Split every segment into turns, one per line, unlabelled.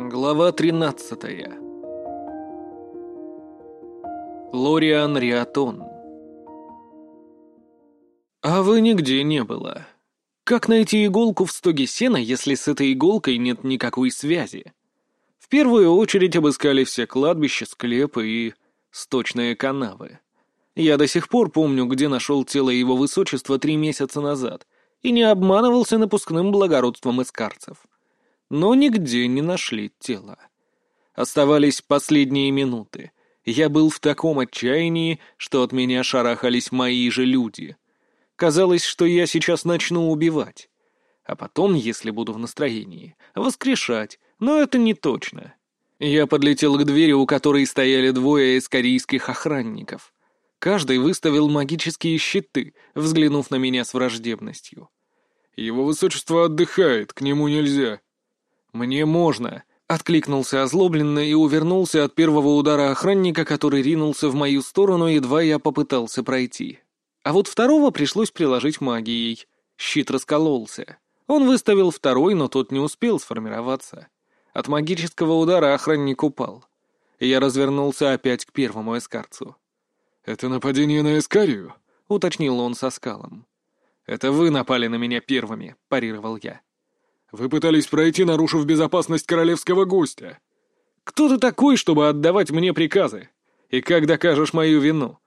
Глава 13 Лориан Риатон А вы нигде не было. Как найти иголку в стоге сена, если с этой иголкой нет никакой связи? В первую очередь обыскали все кладбища, склепы и сточные канавы. Я до сих пор помню, где нашел тело его высочества три месяца назад, и не обманывался напускным благородством искарцев но нигде не нашли тело. Оставались последние минуты. Я был в таком отчаянии, что от меня шарахались мои же люди. Казалось, что я сейчас начну убивать. А потом, если буду в настроении, воскрешать, но это не точно. Я подлетел к двери, у которой стояли двое из корейских охранников. Каждый выставил магические щиты, взглянув на меня с враждебностью.
«Его высочество отдыхает, к нему нельзя»,
«Мне можно», — откликнулся озлобленно и увернулся от первого удара охранника, который ринулся в мою сторону, едва я попытался пройти. А вот второго пришлось приложить магией. Щит раскололся. Он выставил второй, но тот не успел сформироваться. От магического удара охранник упал. Я развернулся опять к первому эскарцу.
«Это нападение на Эскарию?»
— уточнил он со скалом. «Это вы напали на меня первыми», — парировал я.
Вы пытались пройти, нарушив безопасность королевского гостя.
Кто ты такой, чтобы отдавать мне приказы? И как докажешь мою вину?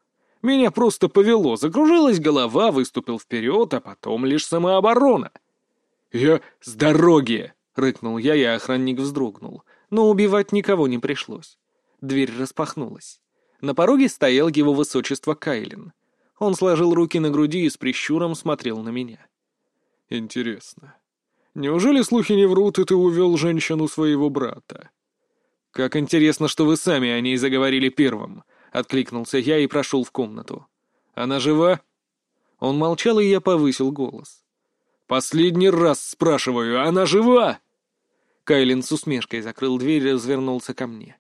Меня просто повело, закружилась голова, выступил вперед, а потом лишь самооборона.
Я
с дороги! — рыкнул я, и охранник вздрогнул. Но убивать никого не пришлось. Дверь распахнулась. На пороге стоял его высочество Кайлин. Он сложил руки на груди и с прищуром смотрел на меня.
«Интересно, Неужели слухи не врут, и ты увел женщину своего брата?»
«Как интересно, что вы сами о ней заговорили первым», — откликнулся я и прошел в комнату. «Она жива?» Он молчал, и я повысил голос. «Последний раз спрашиваю, она жива?» Кайлин с усмешкой закрыл дверь и развернулся ко мне.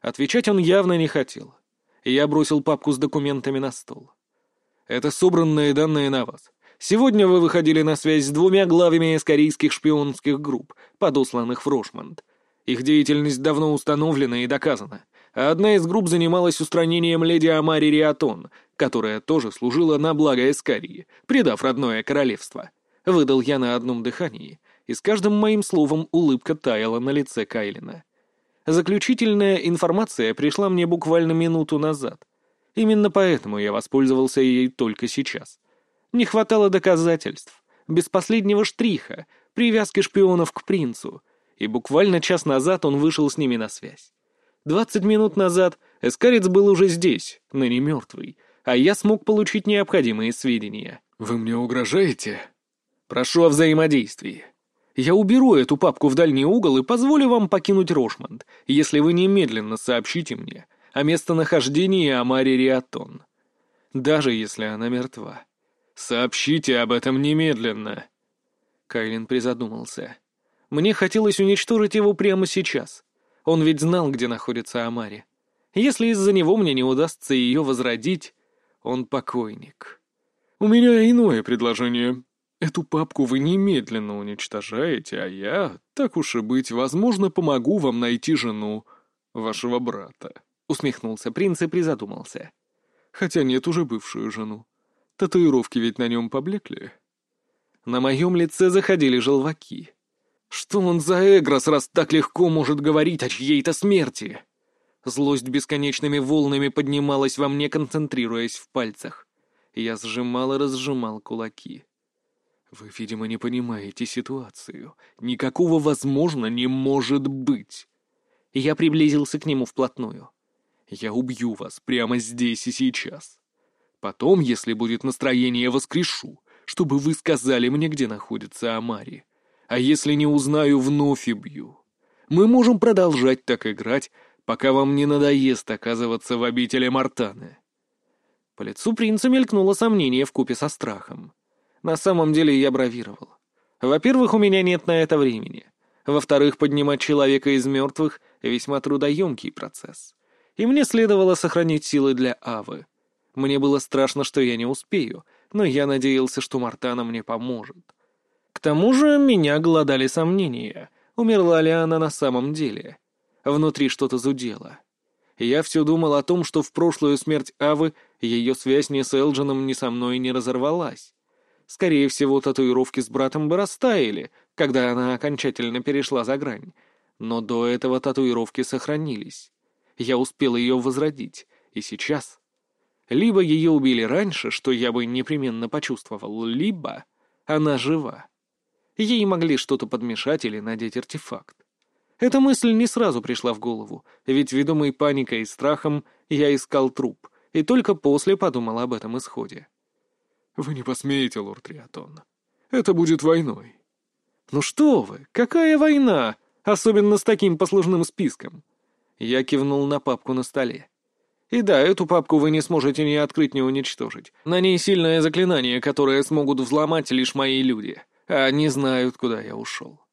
Отвечать он явно не хотел. Я бросил папку с документами на стол. «Это собранные данные на вас. Сегодня вы выходили на связь с двумя главами из корейских шпионских групп, подосланных в Рошмонд. Их деятельность давно установлена и доказана. Одна из групп занималась устранением леди Амари Риатон, которая тоже служила на благо Эскарии, предав родное королевство. Выдал я на одном дыхании, и с каждым моим словом улыбка таяла на лице Кайлина. Заключительная информация пришла мне буквально минуту назад. Именно поэтому я воспользовался ей только сейчас. Не хватало доказательств, без последнего штриха, привязки шпионов к принцу, и буквально час назад он вышел с ними на связь. Двадцать минут назад Эскарец был уже здесь, ныне мертвый, а я смог получить необходимые сведения.
«Вы мне угрожаете?»
«Прошу о взаимодействии. Я уберу эту папку в дальний угол и позволю вам покинуть Рошмонд, если вы немедленно сообщите мне о местонахождении Амари Риатон. Даже если она мертва. «Сообщите об этом немедленно!» Кайлин призадумался. «Мне хотелось уничтожить его прямо сейчас. Он ведь знал, где находится Амари. Если из-за него мне не удастся ее возродить, он покойник».
«У меня иное предложение. Эту папку вы немедленно уничтожаете, а я, так уж и быть, возможно, помогу вам найти жену вашего брата», — усмехнулся принц и призадумался. «Хотя нет уже бывшую жену. Татуировки ведь на нем поблекли.
На моем лице заходили желваки. Что он за эгрос, раз так легко может говорить о чьей-то смерти? Злость бесконечными волнами поднималась во мне, концентрируясь в пальцах. Я сжимал и разжимал кулаки.
Вы, видимо, не понимаете ситуацию. Никакого «возможно» не может быть.
Я приблизился к нему вплотную.
Я убью вас прямо здесь и сейчас. Потом, если будет настроение, воскрешу, чтобы вы сказали мне, где находится Амари. А если не узнаю, вновь и. Мы можем продолжать так играть, пока вам не надоест оказываться в обители Мартаны».
По лицу принца мелькнуло сомнение вкупе со страхом. На самом деле я бравировал. Во-первых, у меня нет на это времени. Во-вторых, поднимать человека из мертвых — весьма трудоемкий процесс. И мне следовало сохранить силы для Авы. Мне было страшно, что я не успею, но я надеялся, что Мартана мне поможет. К тому же меня голодали сомнения. Умерла ли она на самом деле? Внутри что-то зудело. Я все думал о том, что в прошлую смерть Авы ее связь ни с Элджином, ни со мной не разорвалась. Скорее всего, татуировки с братом бы растаяли, когда она окончательно перешла за грань. Но до этого татуировки сохранились. Я успел ее возродить, и сейчас... Либо ее убили раньше, что я бы непременно почувствовал, либо она жива. Ей могли что-то подмешать или надеть артефакт. Эта мысль не сразу пришла в голову, ведь, ведомый паникой и страхом, я искал труп, и только после подумал об этом исходе.
«Вы не посмеете, лорд Риатон. Это будет войной».
«Ну что вы, какая война? Особенно с таким послужным списком». Я кивнул на папку на столе. «И да, эту папку вы не сможете ни открыть, ни уничтожить. На ней сильное заклинание, которое смогут взломать лишь мои люди, а они знают, куда я ушел».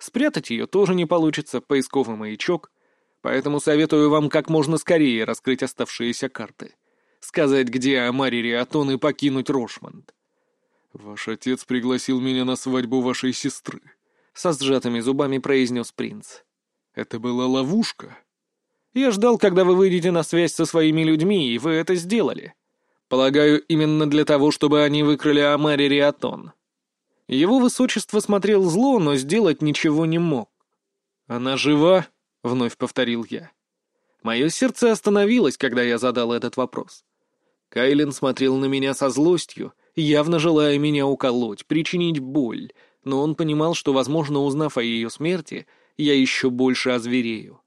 Спрятать ее тоже не получится, поисковый маячок. Поэтому советую вам как можно скорее раскрыть оставшиеся карты. Сказать, где Амари Риатон и покинуть Рошмонд.
«Ваш отец пригласил меня на свадьбу вашей сестры», —
со сжатыми зубами произнес принц.
«Это была ловушка?»
«Я ждал, когда вы выйдете на связь со своими людьми, и вы это сделали. Полагаю, именно для того, чтобы они выкрали Амари Риатон. Его высочество смотрел зло, но сделать ничего не мог. «Она жива?» — вновь повторил я. Мое сердце остановилось, когда я задал этот вопрос. Кайлин смотрел на меня со злостью, явно желая меня уколоть, причинить боль, но он понимал, что, возможно, узнав о ее смерти, я еще больше озверею.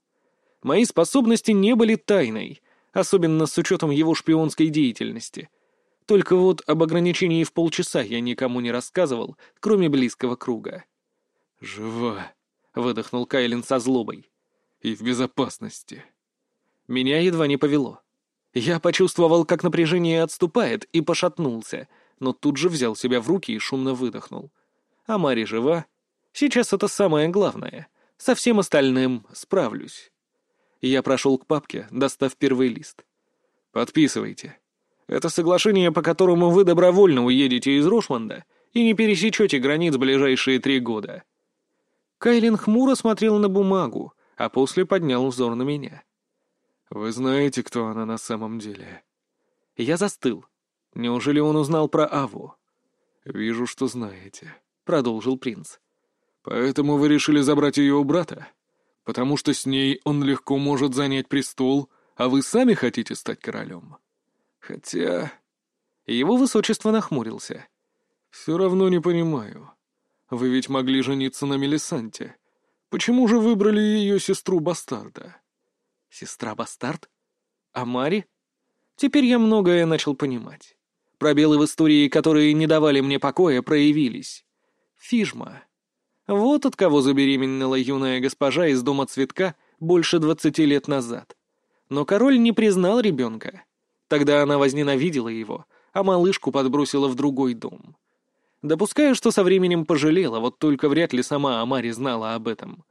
Мои способности не были тайной, особенно с учетом его шпионской деятельности — только вот об ограничении в полчаса я никому не рассказывал, кроме близкого круга.
«Жива», —
выдохнул Кайлин со злобой.
«И в безопасности».
Меня едва не повело. Я почувствовал, как напряжение отступает, и пошатнулся, но тут же взял себя в руки и шумно выдохнул. А Мари жива. Сейчас это самое главное. Со всем остальным справлюсь. Я прошел к папке, достав первый лист. «Подписывайте», это соглашение, по которому вы добровольно уедете из Рошмонда и не пересечете границ ближайшие три года». Кайлин хмуро смотрел на бумагу, а после поднял взор на меня.
«Вы знаете, кто она на самом деле?»
Я застыл. Неужели он узнал про Аву?
«Вижу, что знаете», —
продолжил принц.
«Поэтому вы решили забрать ее у брата? Потому что с ней он легко может занять престол, а вы сами хотите стать королем?» Хотя...
Его высочество нахмурился.
«Все равно не понимаю. Вы ведь могли жениться на Мелисанте. Почему же выбрали ее сестру-бастарда?»
«Сестра-бастард? А Мари?» Теперь я многое начал понимать. Пробелы в истории, которые не давали мне покоя, проявились. Фижма. Вот от кого забеременела юная госпожа из дома цветка больше двадцати лет назад. Но король не признал ребенка. Тогда она возненавидела его, а малышку подбросила в другой дом. Допускаю, что со временем пожалела, вот только вряд ли сама Амари знала об этом.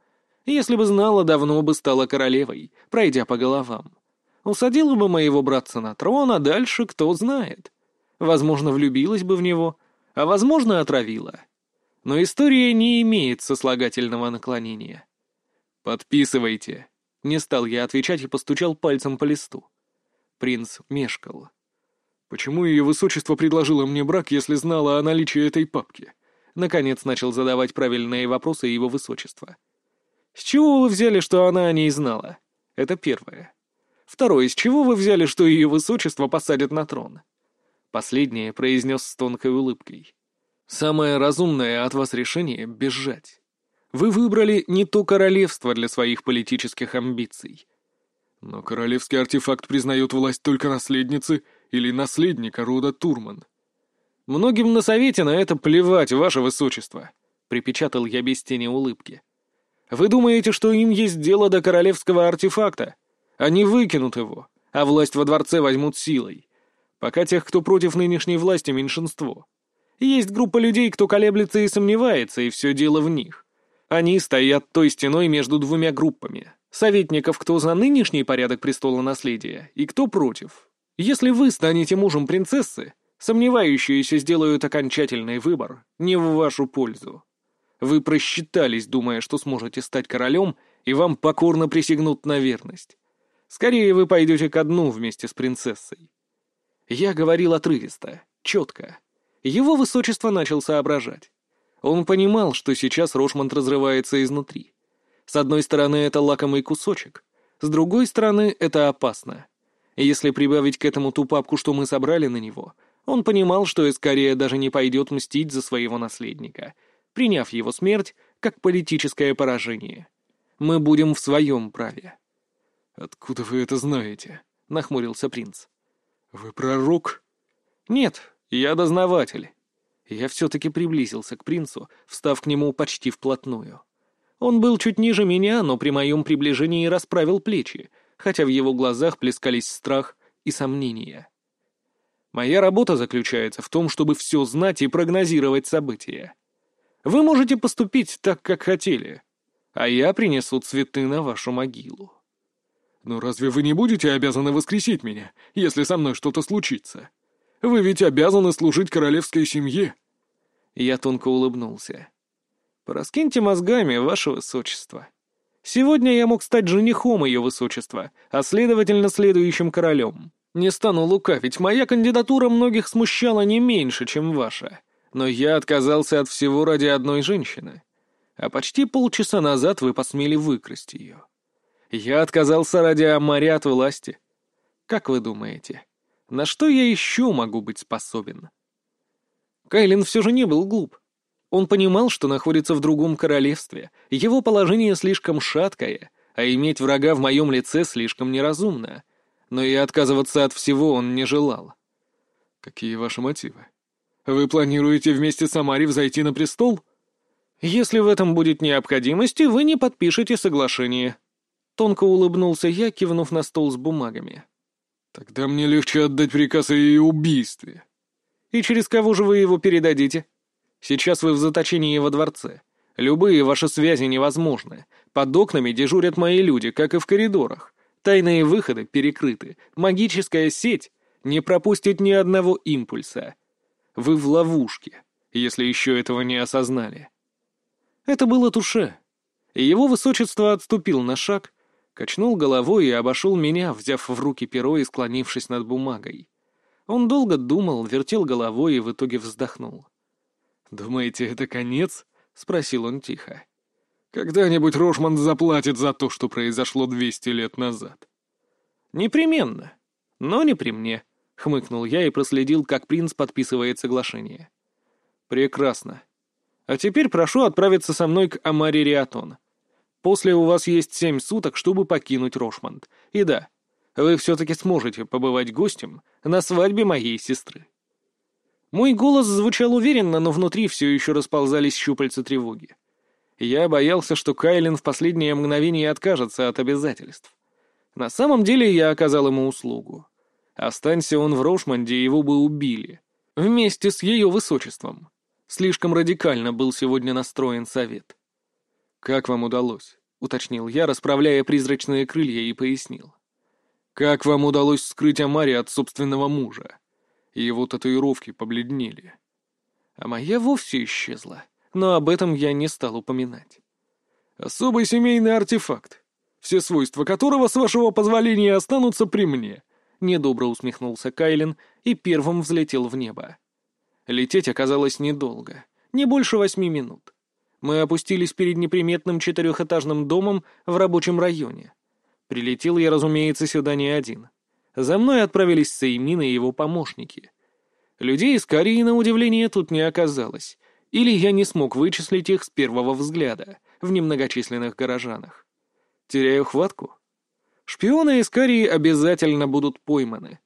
Если бы знала, давно бы стала королевой, пройдя по головам. Усадила бы моего братца на трон, а дальше кто знает. Возможно, влюбилась бы в него, а возможно, отравила. Но история не имеет сослагательного наклонения. «Подписывайте», — не стал я отвечать и постучал пальцем по листу. Принц мешкал.
«Почему ее высочество предложило мне брак, если знала о наличии этой папки?»
Наконец начал задавать правильные вопросы его высочества. «С чего вы взяли, что она о ней знала? Это первое. Второе, с чего вы взяли, что ее высочество посадят на трон?» Последнее произнес с тонкой улыбкой. «Самое разумное от вас решение — бежать. Вы выбрали не то королевство для своих политических амбиций,
но королевский артефакт признает власть только наследницы или наследника рода Турман.
«Многим на совете на это плевать, ваше высочество», — припечатал я без тени улыбки. «Вы думаете, что им есть дело до королевского артефакта? Они выкинут его, а власть во дворце возьмут силой. Пока тех, кто против нынешней власти, меньшинство. Есть группа людей, кто колеблется и сомневается, и все дело в них. Они стоят той стеной между двумя группами, Советников, кто за нынешний порядок престола наследия и кто против. Если вы станете мужем принцессы, сомневающиеся сделают окончательный выбор не в вашу пользу. Вы просчитались, думая, что сможете стать королем, и вам покорно присягнут на верность. Скорее вы пойдете ко дну вместе с принцессой. Я говорил отрывисто, четко. Его высочество начал соображать. Он понимал, что сейчас Рошмонд разрывается изнутри. С одной стороны, это лакомый кусочек, с другой стороны, это опасно. Если прибавить к этому ту папку, что мы собрали на него, он понимал, что Эскария даже не пойдет мстить за своего наследника, приняв его смерть как политическое поражение. Мы будем в своем праве.
«Откуда вы это знаете?» — нахмурился принц.
«Вы пророк?» «Нет, я дознаватель». Я все-таки приблизился к принцу, встав к нему почти вплотную. Он был чуть ниже меня, но при моем приближении расправил плечи, хотя в его глазах плескались страх и сомнения. Моя работа заключается в том, чтобы все знать и прогнозировать события. Вы можете поступить так, как хотели, а я принесу цветы на вашу могилу.
«Но разве вы не будете обязаны воскресить меня, если со мной что-то случится? Вы ведь обязаны служить королевской семье».
Я тонко улыбнулся. «Пораскиньте мозгами, ваше высочество. Сегодня я мог стать женихом ее высочества, а следовательно, следующим королем. Не стану лукавить, моя кандидатура многих смущала не меньше, чем ваша. Но я отказался от всего ради одной женщины. А почти полчаса назад вы посмели выкрасть ее». Я отказался ради Амари от власти. Как вы думаете, на что я еще могу быть способен? Кайлин все же не был глуп. Он понимал, что находится в другом королевстве, его положение слишком шаткое, а иметь врага в моем лице слишком неразумно. Но и отказываться от всего он не желал.
«Какие ваши мотивы? Вы планируете вместе с Амари взойти на престол?»
«Если в этом будет необходимость, вы не подпишете соглашение», Тонко улыбнулся я, кивнув на стол с бумагами.
«Тогда мне легче отдать приказ о ее убийстве».
«И через кого же вы его передадите? Сейчас вы в заточении во дворце. Любые ваши связи невозможны. Под окнами дежурят мои люди, как и в коридорах. Тайные выходы перекрыты. Магическая сеть не пропустит ни одного импульса. Вы в ловушке, если еще этого не осознали». Это было туше. Его высочество отступил на шаг, Качнул головой и обошел меня, взяв в руки перо и склонившись над бумагой. Он долго думал, вертел головой и в итоге вздохнул.
«Думаете, это конец?» — спросил он тихо. «Когда-нибудь Рошман заплатит за то, что произошло двести лет назад».
«Непременно. Но не при мне», — хмыкнул я и проследил, как принц подписывает соглашение. «Прекрасно. А теперь прошу отправиться со мной к Амари Риатон. После у вас есть семь суток, чтобы покинуть Рошмонд. И да, вы все-таки сможете побывать гостем на свадьбе моей сестры». Мой голос звучал уверенно, но внутри все еще расползались щупальца тревоги. Я боялся, что Кайлин в последнее мгновение откажется от обязательств. На самом деле я оказал ему услугу. Останься он в Рошмонде, его бы убили. Вместе с ее высочеством. Слишком радикально был сегодня настроен совет.
«Как вам удалось?» — уточнил я, расправляя призрачные крылья, и пояснил. «Как вам удалось скрыть Амари от собственного мужа? Его татуировки побледнели».
А моя вовсе исчезла, но об этом я не стал упоминать.
«Особый семейный артефакт, все свойства которого, с вашего позволения, останутся при мне», — недобро усмехнулся Кайлин и первым взлетел в небо.
Лететь оказалось недолго, не больше восьми минут. Мы опустились перед неприметным четырехэтажным домом в рабочем районе. Прилетел я, разумеется, сюда не один. За мной отправились Сеймин и его помощники. Людей из Кории, на удивление, тут не оказалось. Или я не смог вычислить их с первого взгляда в немногочисленных горожанах. Теряю хватку? Шпионы из Кории обязательно будут пойманы.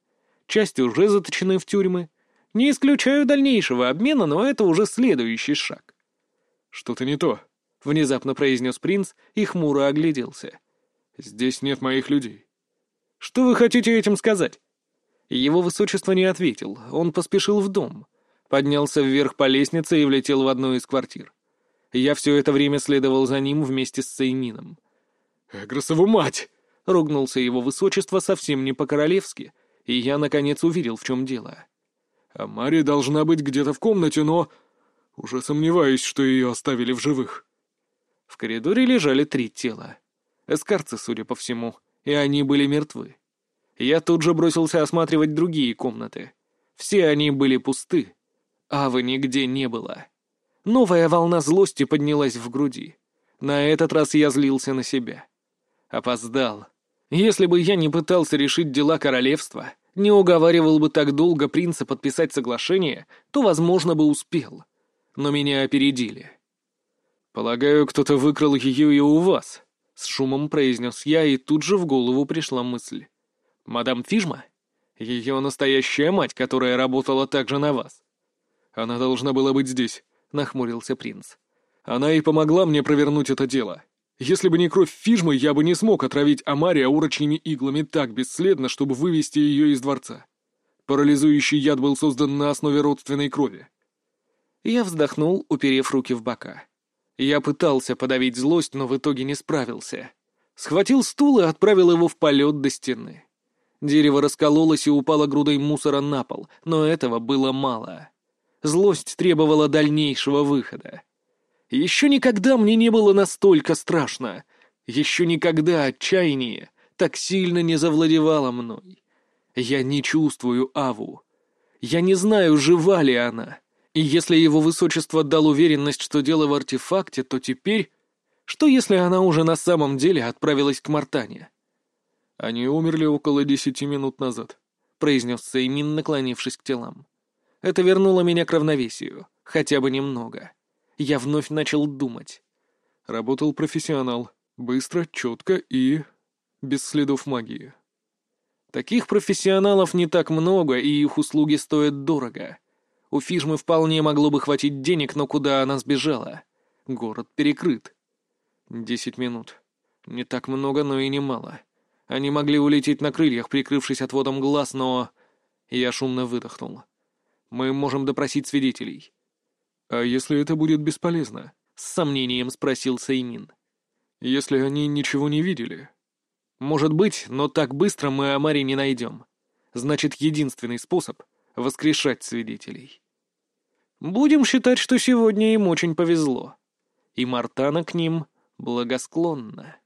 Часть уже заточены в тюрьмы. Не исключаю дальнейшего обмена, но это уже следующий шаг.
«Что-то не то», —
внезапно произнес принц и хмуро огляделся.
«Здесь нет моих людей».
«Что вы хотите этим сказать?» Его высочество не ответил, он поспешил в дом, поднялся вверх по лестнице и влетел в одну из квартир. Я все это время следовал за ним вместе с Сеймином.
«Эгросову мать!»
— ругнулся его высочество совсем не по-королевски, и я, наконец, увидел, в чем дело.
«А Мария должна быть где-то в комнате, но...» «Уже сомневаюсь, что ее оставили в живых».
В коридоре лежали три тела. Эскарцы, судя по всему, и они были мертвы. Я тут же бросился осматривать другие комнаты. Все они были пусты. Авы нигде не было. Новая волна злости поднялась в груди. На этот раз я злился на себя. Опоздал. Если бы я не пытался решить дела королевства, не уговаривал бы так долго принца подписать соглашение, то, возможно, бы успел. Но меня опередили. «Полагаю, кто-то выкрал ее и у вас», — с шумом произнес я, и тут же в голову пришла мысль. «Мадам Фижма? Ее настоящая мать, которая работала также на вас».
«Она должна была быть здесь», — нахмурился принц. «Она и помогла мне провернуть это дело. Если бы не кровь Фижмы, я бы не смог отравить Амария урочными иглами так бесследно, чтобы вывести ее из дворца. Парализующий яд был создан на основе родственной крови».
Я вздохнул, уперев руки в бока. Я пытался подавить злость, но в итоге не справился. Схватил стул и отправил его в полет до стены. Дерево раскололось и упало грудой мусора на пол, но этого было мало. Злость требовала дальнейшего выхода. Еще никогда мне не было настолько страшно. Еще никогда отчаяние так сильно не завладевало мной. Я не чувствую Аву. Я не знаю, жива ли она. И если его высочество дал уверенность, что дело в артефакте, то теперь... Что если она уже на самом деле отправилась к Мартане?
«Они умерли около десяти минут назад», — произнес Сеймин, наклонившись к телам.
Это вернуло меня к равновесию, хотя бы немного. Я вновь начал думать.
Работал профессионал. Быстро, четко и... без следов магии.
Таких профессионалов не так много, и их услуги стоят дорого. У Фижмы вполне могло бы хватить денег, но куда она сбежала? Город перекрыт. Десять минут. Не так много, но и не мало. Они могли улететь на крыльях, прикрывшись отводом глаз, но... Я шумно выдохнул. Мы можем допросить свидетелей.
А если это будет бесполезно?
С сомнением спросил Сеймин.
Если они ничего не видели.
Может быть, но так быстро мы Амари не найдем. Значит, единственный способ воскрешать свидетелей. Будем считать, что сегодня им очень повезло, и Мартана к ним благосклонна.